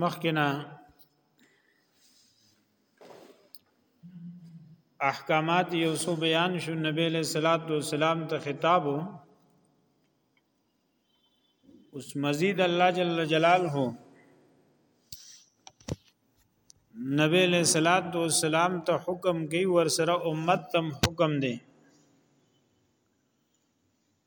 مخکنا احکامات یو سو بیان شو نبی له صلوات و سلام ته خطاب اوس مزید الله جل جلاله نبی له صلوات و سلام ته حکم کوي ور سره امت تم حکم دی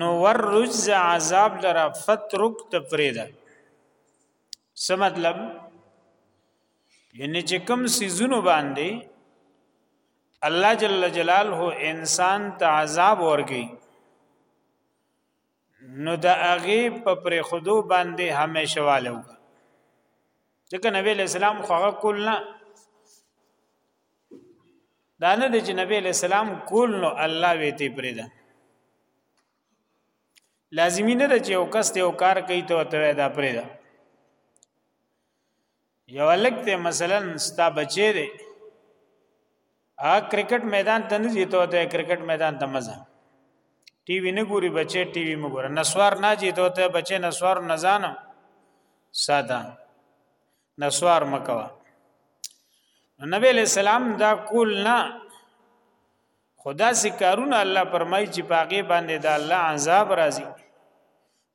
نو ور رجز عذاب لرا فترک تفریدا څه مطلب یعنی چې کوم سيزونو باندې الله جل جلاله انسان ته عذاب ورګي نو د هغه په پر خودو باندې همیشه والو ځکه نبی اسلام خو هغه کول نه دا نه د جنبی علی السلام کول نو الله وی تی پرېدا لازمی نه چې یو کس ته یو کار کوي ته ته دا پرېدا یو لکته مثلا ستا بچی دی ا کرکټ میدان ته نه جیته ته کرکټ میدان ته مزه ټي وي نه ګوري بچي ټي وي مګور نسوار نه جیته ته بچي نسوار نه ځانه ساده نسوار مکوا نبی علیہ السلام دا کول نه خدا سي کارونه الله پرمای چې پاګه باندې دا الله عذاب راځي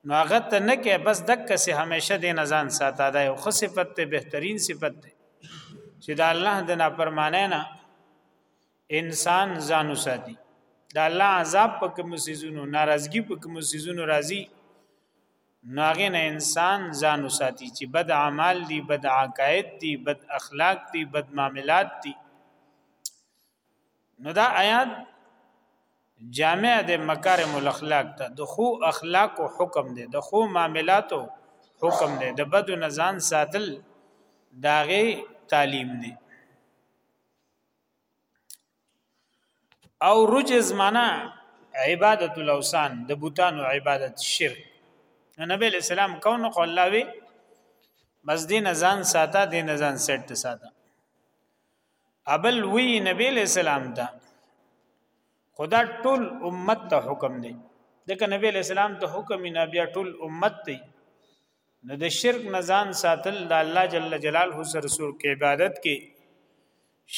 نو هغه ته نه کې بس دک سه همیشه د نزان ساته دا یو خصفت ته بهترین صفت ده چې دا الله د نافرمانه نه انسان ځانو ساتي دا الله عذاب په کوم سيزونو ناراضگی په کوم سيزونو راضي نو هغه نه انسان ځان وساتي چې بد اعمال دي بد عقاید دي بد اخلاق دي بد معاملات دي نو دا آیات جامع د مکارم الاخلاق ته د خو اخلاق او حکم دی د خو معاملاتو حکم دی د بد نزان ساتل داغه تعلیم دی او رجز معنا عبادت الاوثان د بوتانو عبادت شرک نبی علیہ السلام کون خو الله وی بس دین ازان ساته دین ازان سیټ ساته ابل وی نبی علیہ السلام ته خدا ټول امت ته حکم دی ځکه نبی علیہ السلام ته حکم نه بیا ټول امت دی نو د شرک نه ځان ساتل د الله جل جلاله سره رسول کې عبادت کې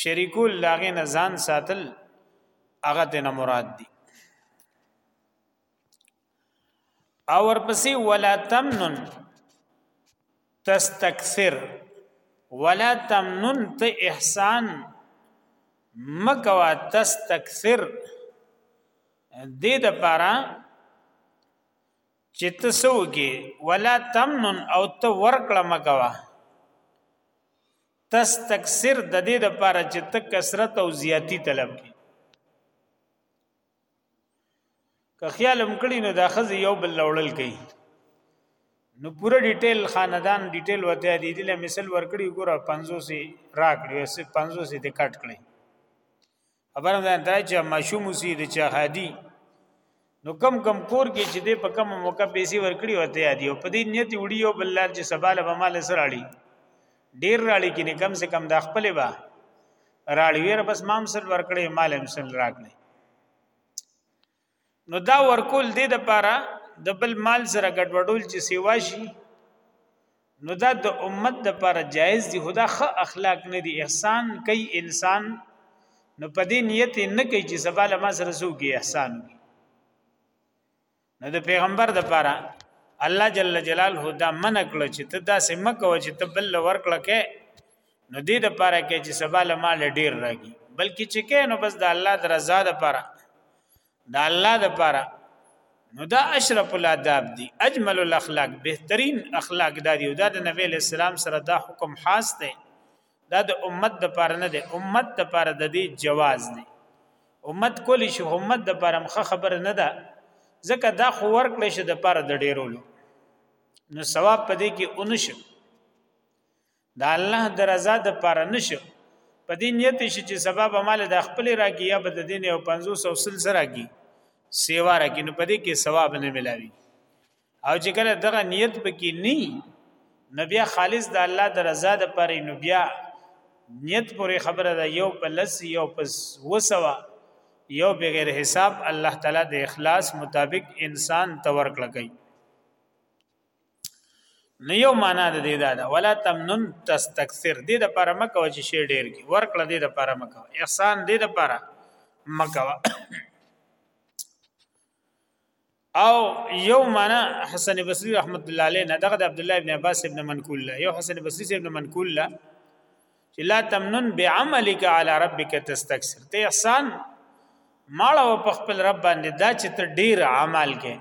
شریکول لاغه نه ځان ساتل هغه د نه مراد دي او ورپسې ولا تمنن تستكثر ولا تمنن ته احسان مکوا تستكثر دې د پاره چې تاسو کې ولا تمنن او ته ورکړه مکوا تس تکثر د دې د پاره چې ته کثرت او زیاتی طلب کی که خیال هم کړی نو دا خزه یو بل لوړل کوي نو پوره ډیټیل خاندان ډیټیل وته دی دې له مثال ورکړي ګوره 500 سي راکړي وسه 500 سي دې کټ کړي خبره ده دا چې ماشوم سي د چا هادي نو کم کم کور کې چې دې په کم موقع پیسې ورکړي وته یادي او په دې نیت وړي او بل لار چې سباله به مال سره اړي ډیر راړي کې نه کم سے کم د خپل با راړي ویر بس مام سره ورکړي مال هم سره راکړي نو دا ورکول دې د پاره د بل مال سره ګډوډول چې سیوا شي نو دا د امت د پاره جایز دی خدا خ اخلاق نه دی احسان کوي انسان نو په دې نیت نه کوي چې سبا له ما سره سوګي احسان وي نو د پیغمبر د پاره الله جل جلاله دا من کړ چې ته دا سم کو چې ته بل ورکړه کې نو دې د پاره کې چې سبا له مال ډیر راګي بلکې چې کې نو بس د الله د رضا د پاره د الله د پاره نو دا اشرف الاداب دي اجمل الاخلاق بهترین اخلاق دا دی دا د نبی اسلام سره دا حکم خاص دی دا د امت د پاره نه دی امت د پاره د دې جواز دی امت کولی شي امت د پاره مخه خبر نه ده ځکه دا خو ورکړې شه د پاره د ډیرولو نو ثواب پدې کې اونشه دا الله د رضا د پاره نشه په دې نیت شي چې سبب مال د خپل راګي یا بد دین او 500 او سل سره راګي سیوا راګي نو په دې کې ثواب نه ملاوي او چې کله دغه نیت پکې نه نبي خالص د الله د رضا د پاره نو بیا نیت پورې خبره ده یو په لس یو په وسوا یو بغیر حساب الله تعالی د اخلاص مطابق انسان تور کړی نه یو معنا د دې دا ده ولا تمنن تستكثر دې د پاره مکه چې شی ډیر کی ورکړه دې د پاره مکه احسان دې د پاره مکه او یو معنا حسن بصری رحمت الله علیه نه دغه د عبد الله ابن عباس ابن منقول له یو حسن بصری ابن منقول له چې لا تمنن بعملک علی ربک تستكثر ته احسان ماړه په خپل رب باندې دا چې ته ډیر عمل کې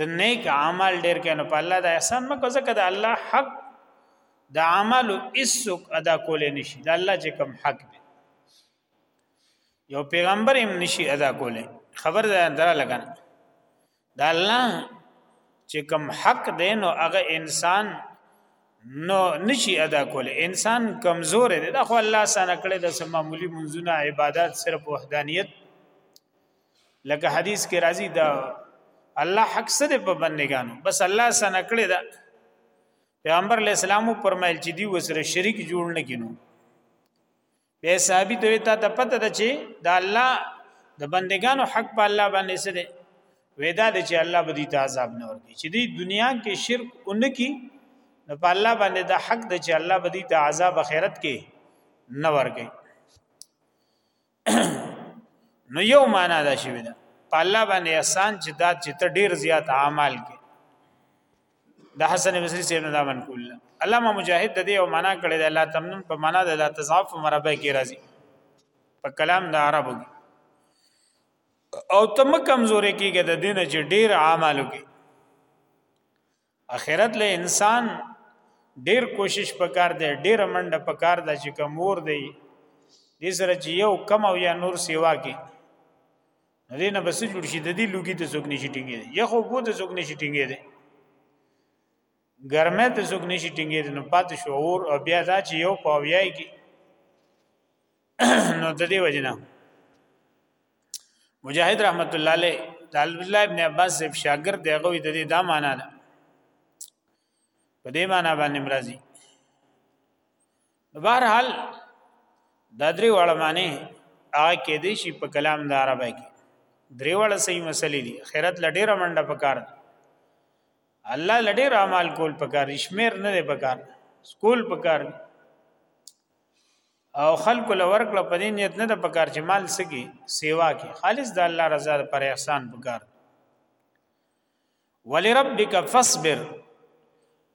ته نیک عمل ډیر کنه په الله د احسان مکه ځکه د الله حق د عمل اسوک ادا کول نشي د الله چې کوم حق دی یو پیغمبر هم نشي ادا کول خبر ده اندرا لګن د الله چې کوم حق دی نو هغه انسان نو نشي ادا کول انسان کمزور دی دا خو الله سره کړی د معمولی منځونه عبادت صرف وحدانیت لکه حدیث کې راځي دا الله حق سره په بندګانو بس الله سره کړی دا پیغمبر علی السلام پرمایل چې دی وسره شریک جوړ نه کینو به ثابت وي تا ته پته ده چې دا الله د بندگانو حق په الله باندې سره ودا د چې الله به دې عذاب نه ورکړي چې دې دنیا کې شرک اونکي نو په الله باندې د حق د چې الله به دې عذاب اخرت کې نه ورکړي نو یو معنا دا شوی ده په الله باندې احسان چې دا چې ته ډیر زیات اعمال کې د حسن بصری سیب نه دامن کول علامه مجاهد د دې او معنا کړی د الله تمنن په معنا د الله تضاف مربع کې راځي په کلام د عربو کې او تم کمزورې کېږي د دین چې ډیر اعمالو کې اخرت له انسان ډیر کوشش پکار دی ډیر منډه پکار ده چې کمور دی دې سره چې یو کم او یا نور سیوا کې دې نه بس جوړ شي د دې لوګي ته څوک نشي ټینګې دی یا خو بو ته څوک نشي ټینګې دی ګرمه ته څوک نشي ټینګې دی نو پات شعور او بیا دا چې یو پاویای کې نو د دې وجنه مجاهد رحمت الله علیه د عبد الله ابن عباس زیب شاګرد دی غوی د دې دا معنا ده په دې معنا باندې مرضی بهر حال د درې واړه معنی هغه کې دي شي په کلام د عربی کې درې واړه صحیح مسلې دي خیرت لډېره منډه پکار ده الله لډېر اعمال کول پکار شمیر نه دی پکار سکول پکار دی او خلق له ورکړه په دې نیت نه د پکار چې مال سګي سیوا کې خالص د الله رضا پر احسان پکار ولربک فاصبر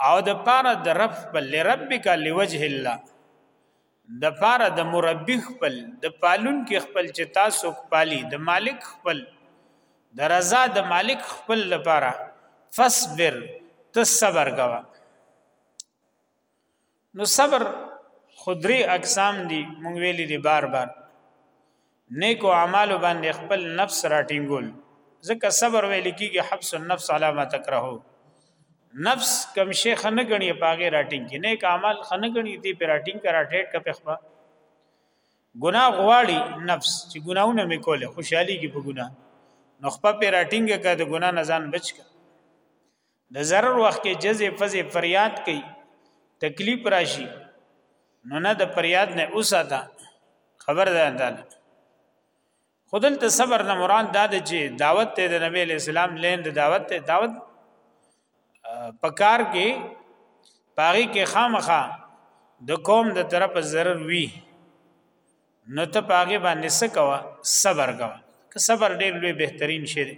او د پاره د رب خپل لربک لوجه الله د پاره د مربی خپل د پالون کې خپل چې تاسو پالي د مالک خپل د رضا د مالک خپل لپاره فصبر ته صبر کوه نو صبر خدري اقسام دي مونږ ویلي دي بار بار نیکو اعمالو باندې خپل نفس راټینګول ځکه صبر ویل کیږي حبس النفس علی ما تکره نفس کم شي خنه غني پاګه راټینګ کې نیک اعمال خنه غني دي پر راټینګ کرا ټیټ کا پخوا ګناه غواړي نفس چې ګناونه مې کوله خوشحالي کې په ګناه نو خپل پر راټینګ کا د ګناه نه ځان بچ کا د zarar وخت کې جزې فزې فریاد کوي تکلیف راشي نو نه د فریاد نه اوساته خبر ده ده خودل ته صبر نه مراد دا د چې دعوت ته د نبی اسلام لین د دعوت ته دعوت پکار کې پاغي کې خامخه د قوم د طرف zarar وی نو ته پاغي باندې سکوا صبر کوا که صبر ډیر لوی بهترین شی دی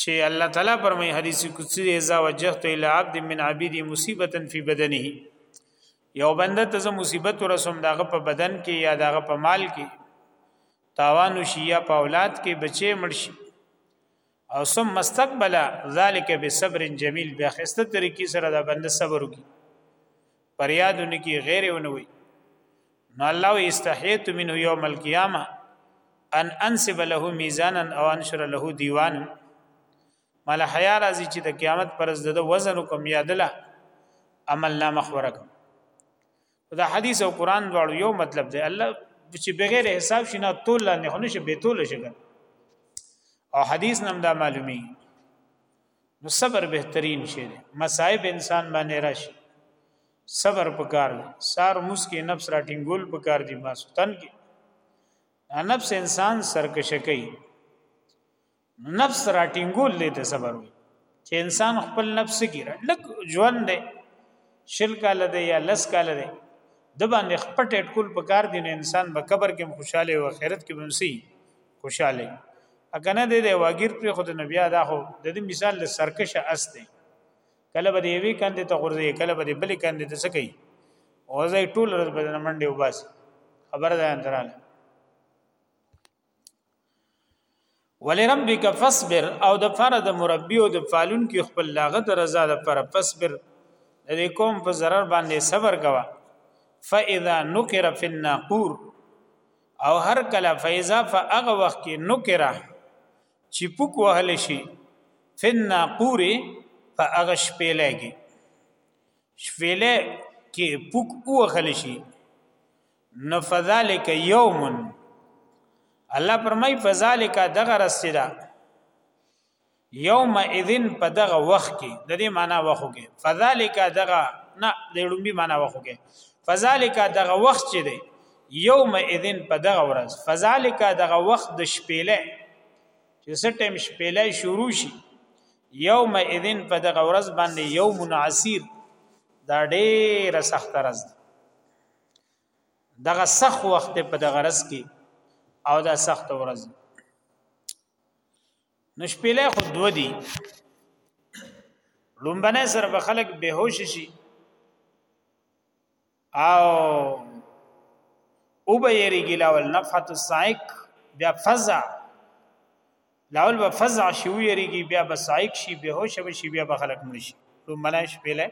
چې الله تعالی فرمایي حدیث قدسی دی اذا وجهت الى عبد من عبیدی مصیبه فی بدنه یو بنده ته مصیبت ورسوم داغه په بدن کې یا داغه په مال کې تاوان شي یا په اولاد کې بچي مرشي او ثم مستقبل ذالک بصبر جمیل بیا خسته طریقې سره دا بنده صبر وکي پریادونه کې غیر ونوي نو الله استحیت منه یوم القیامه ان انسب له میزانا او انشر له دیوان مال حیا راځي چې د قیامت پر ورځ د وزن کوم یادله عمل نامه خبره کوم دا حدیث او قران دواړو یو مطلب دی الله چې بغیر حساب شنه تول نه خنه شي به تول شي او حدیث نم دا معلومی نو صبر بهترین شی دی مصائب انسان باندې راشي صبر پکار دی سار موس کې نفس راټینګول پکار دی ماسوتن کې نفس انسان سرکش کوي نفس راټینګول دې ته صبر وي چې انسان خپل نفس کې لګ ژوند دی شل کال دی یا لس کال دی د باندې خپل ټټکول پکار دی نه انسان به قبر کې خوشاله او آخرت کې بمسي خوشاله اګنه دې د واګیر پر خود نبی ادا هو د دې مثال سرکش است دی کله به یوې کاندې ته غورځي کله به بلې کاندې ته سکی او زه ټول ورځ به منډه وباسي خبر ده اندراله ولربک فاصبر او د فرد مربی او د فالون کې خپل لاغه د رضا د پر فاصبر د دې قوم په zarar باندې صبر کوا فاذا نقر فی الناقور او هر کله فیضا فاغه وخت کې نقره چې پوک وهل شي فنا قوري په هغه شپېلې کې شپېلې کې پوک وهل شي نو فذلک یوم الله پرمای فذلک دغه رسیدا یوم اذن په دغه وخت کې د دې معنی وخت کې فذلک دغه نه د لومبي معنی وخت کې فذلک دغه وخت چې دی یوم اذن په دغه ورځ فذالک دغه وخت د شپېله چې سټیم شپېله شروع شي یوم اذن په دغه ورځ باندې یوم عسیر دا ډېره سخت ورځ ده دغه سخت وخت په دغه ورځ کې او دا سخت ورځ نشپېله خو دو دي لومبنه سره به خلک بهوش شي او او به یریږي لاول نفحت السائق بیا فزع لاول به فزع شي ویریږي بیا به سائق شي به هوش به شي بیا به خلق مړ شي نو ملایش پیله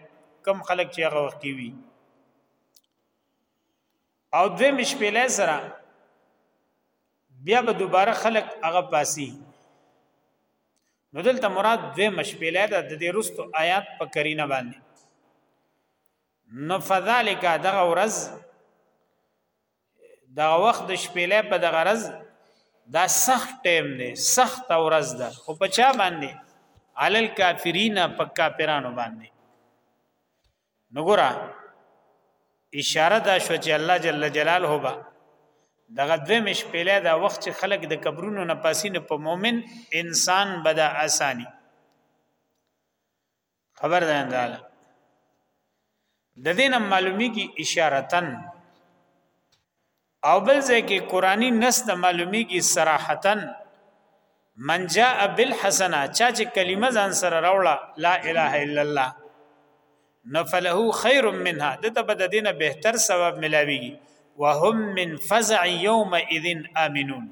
کم خلق چې هغه وخت کی وی او دوی مش پیله سره بیا به دوباره خلق هغه پاسي نو دلته مراد دوی مش پیله ده د دې رستو آیات په کرینه باندې نو فذالک دغه ورځ دا وخت د شپېلې په دغه ورځ دا سخت ټیم دی سخت ورځ ده او په چا باندې علل کافرین په کافرانو باندې نګورا اشاره دا شو چې الله جل جلاله با دغه دوی مش پیله دا وخت چې خلک د قبرونو نه پاسینه په مؤمن انسان بدا اسانی خبر ده انداله د دین معلومی کی اشارتن او بل ځکه قرآنی نس د معلومی کی صراحتن من جاء بالحسنه چا چې کلمه ځان سره راوړه لا اله الا الله نفله خير منها دته بد دینه بهتر ثواب ملاویږي وهم من فزع يومئذ امنون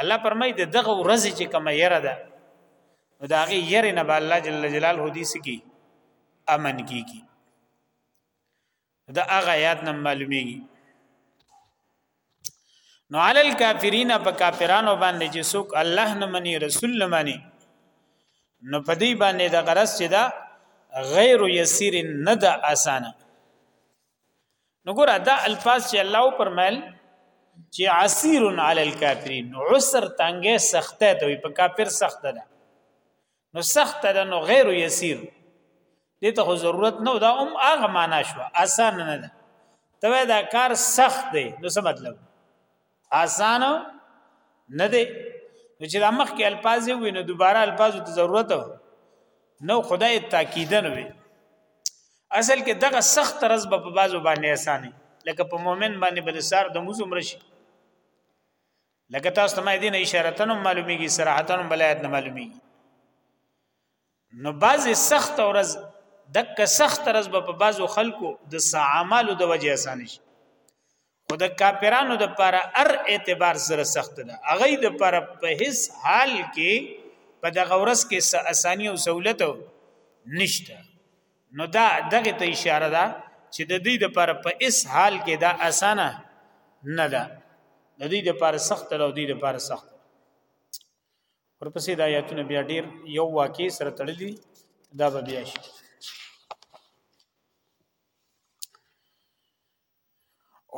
الله پرمای د دغه ورځ چې کومه یره ده نو دا غي ير نه به الله جل جلاله دې سکی امن کیږي دا هغه آیات نه معلومیږي نو علی الکافرین په کافرانو باندې چې څوک الله نه مني رسول نه مني نو په دې باندې د غرض چې دا غیر یسیر نه ده اسانه نو ګور دا الفاظ چې الله پرمایل چې عسير علی الکافرین عسر تنګه سخته ته په کافر سخته ده نو سخته ده نو غیر یسیر دې ته ضرورت نه دا هم هغه معنا شو اسان نه ده ته دا کار سخت دی نو څه مطلب آسان نه دی نو چې د مخ کې الفاظ وي نو دوباره الفاظ ته ضرورت نو خدای تاکیدن وي اصل کې دغه سخت رز په بازو باندې اسانه لکه په مؤمن باندې بل سار د موزم رشي لکه تاسو ته مې دین اشاره تنو معلومیږي صراحتن بلایت نه معلومیږي نو بعضی سخت ورځ دک سخت ورځ به په بعضو خلکو د سعامالو د وجه اسانه شي خو د کاپیرانو د پاره ار اعتبار سره سخت ده هغه د پاره په هیڅ حال کې په دغه ورځ کې څه اساني او سہولت نشته نو دا دغه ته اشاره ده چې د دې د پاره په هیڅ حال کې دا اسانه نه ده د دې د پاره سخت او د دې د پاره سخت ورپسې د آیاتونه بیا ډیر یو واقع سره تړلي دا به بیا شي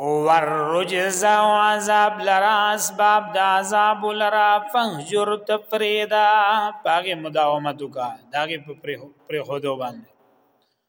او ورجز او عذاب لرا اسباب د عذاب لرا فنجر تفریدا پاګه مداومت وکا داګه پر پر خودو باندې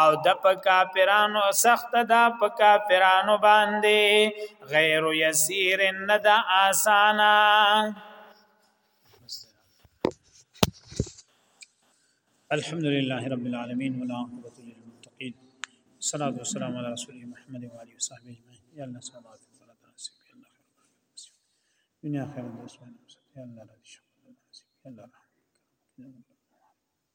او د په کافرانو سخت ده په کافرانو باندې غیر یسیر نه ده آسانا الحمد لله رب العالمين ولا عقبة للمتقين والصلاة والسلام على رسوله محمد وعلى وصحبه أجمعين يا الله صلى الله عليه وسلم يا الله خير دنيا خير الدنيا يا الله رب العالمين يا الله